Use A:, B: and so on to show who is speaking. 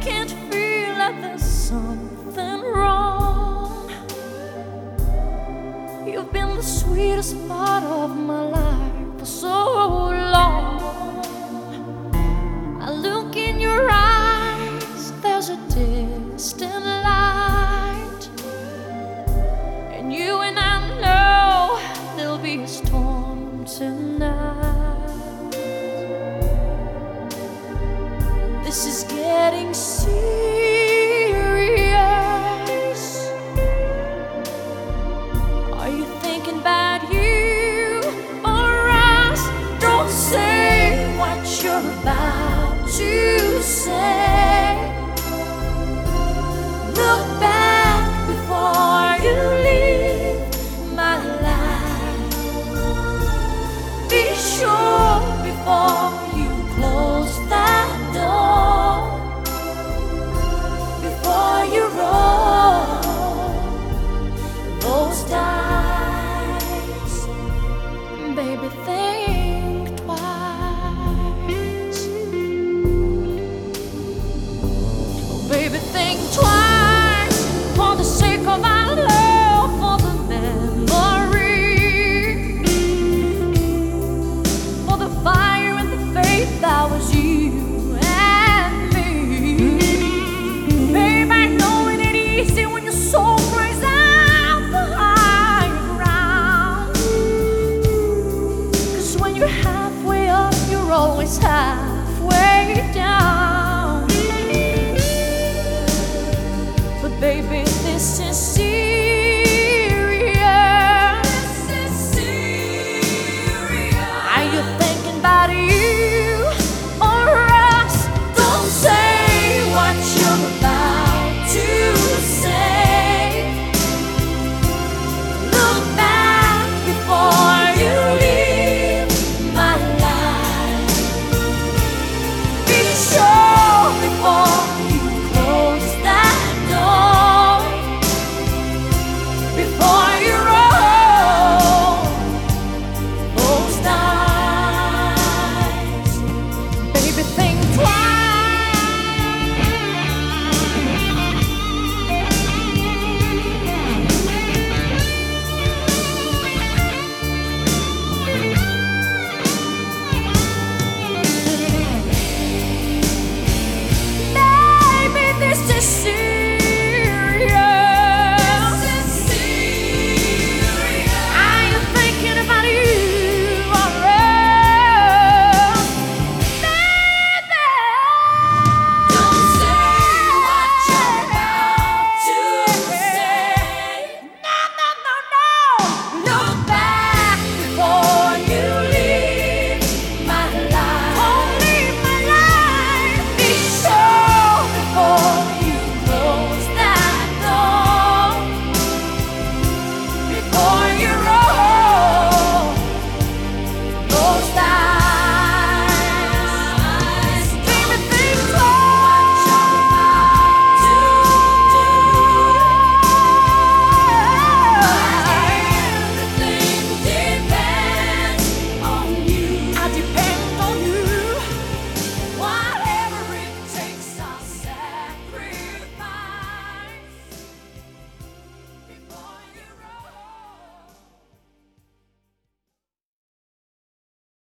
A: can't feel that there's something wrong. You've been the sweetest part of my life for so long. was you.